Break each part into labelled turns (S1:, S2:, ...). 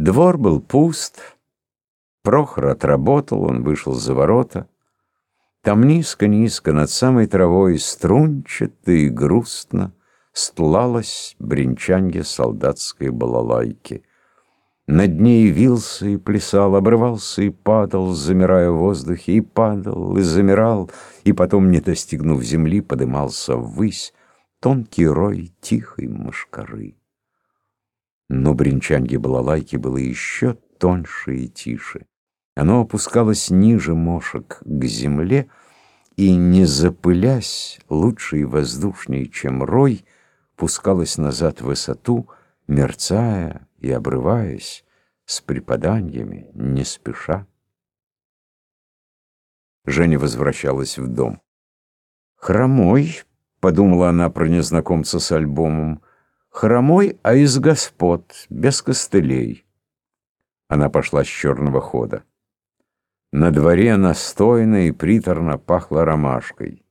S1: Двор был пуст. Прохор отработал, он вышел за ворота. Там низко-низко над самой травой струнчато и грустно стлалась бренчанье солдатской балалайки. Над ней вился и плясал, обрывался и падал, замирая в воздухе, и падал, и замирал, и потом, не достигнув земли, подымался ввысь, тонкий рой тихой мошкары. Но бренчанье балалайки было еще тоньше и тише. Оно опускалось ниже мошек к земле, и, не запылясь, лучше и воздушнее, чем рой, пускалось назад в высоту, мерцая и обрываясь, с припаданиями, не спеша. Женя возвращалась в дом. «Хромой», — подумала она про незнакомца с альбомом, — Хромой, а из господ, без костылей. Она пошла с черного хода. На дворе настойно и приторно пахло ромашкой.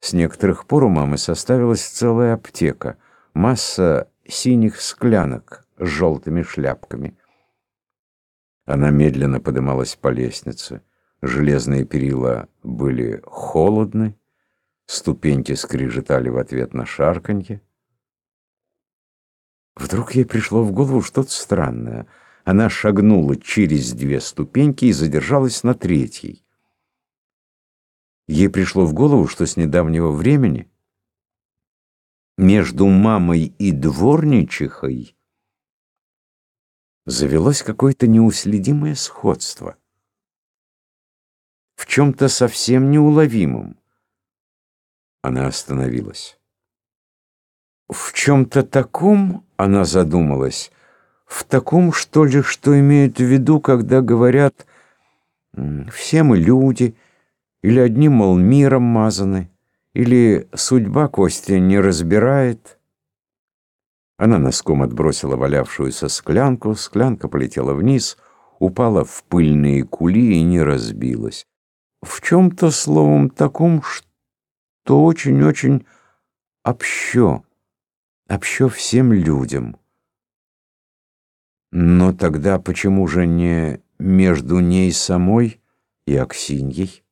S1: С некоторых пор у мамы составилась целая аптека, масса синих склянок с желтыми шляпками. Она медленно подымалась по лестнице. Железные перила были холодны, ступеньки скрежетали в ответ на шарканье. Вдруг ей пришло в голову что-то странное. Она шагнула через две ступеньки и задержалась на третьей. Ей пришло в голову, что с недавнего времени между мамой и дворничихой завелось какое-то неуследимое сходство. В чем-то совсем неуловимом. Она остановилась. Чем-то таком она задумалась, в таком, что ли, что имеют в виду, когда говорят «все мы люди», или одни, мол, миром мазаны, или судьба Костя не разбирает. Она носком отбросила валявшуюся склянку, склянка полетела вниз, упала в пыльные кули и не разбилась. В чем-то, словом, таком, что очень-очень общо общо всем людям. Но тогда почему же не между ней самой и Аксиньей?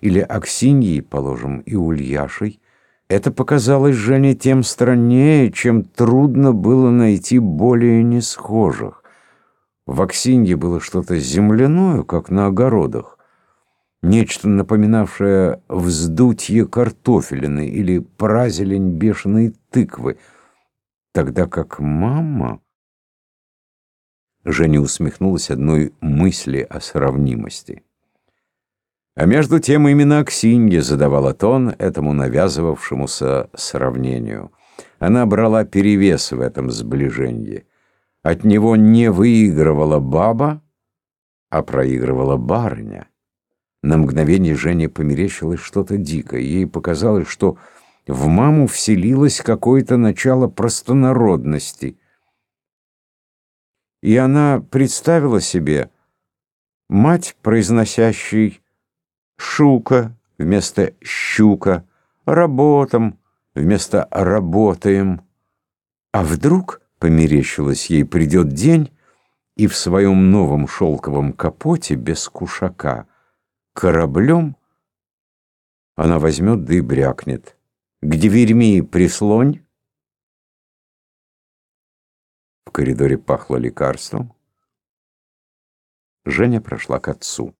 S1: Или Аксиньей, положим, и Ульяшей? Это показалось Жене тем страннее, чем трудно было найти более несхожих. В Аксинье было что-то земляное, как на огородах нечто напоминавшее вздутье картофелины или празелень бешеной тыквы, тогда как мама... Женя усмехнулась одной мысли о сравнимости. А между тем именно Аксинья задавала тон этому навязывавшемуся сравнению. Она брала перевес в этом сближении. От него не выигрывала баба, а проигрывала барыня. На мгновение Жене померещилось что-то дикое. Ей показалось, что в маму вселилось какое-то начало простонародности. И она представила себе мать, произносящей «шука» вместо «щука», «работам» вместо «работаем». А вдруг, померещилось ей, придет день, и в своем новом шелковом капоте без кушака — кораблем, она возьмет да и брякнет. К дверьми прислонь. В коридоре пахло лекарством. Женя прошла к отцу.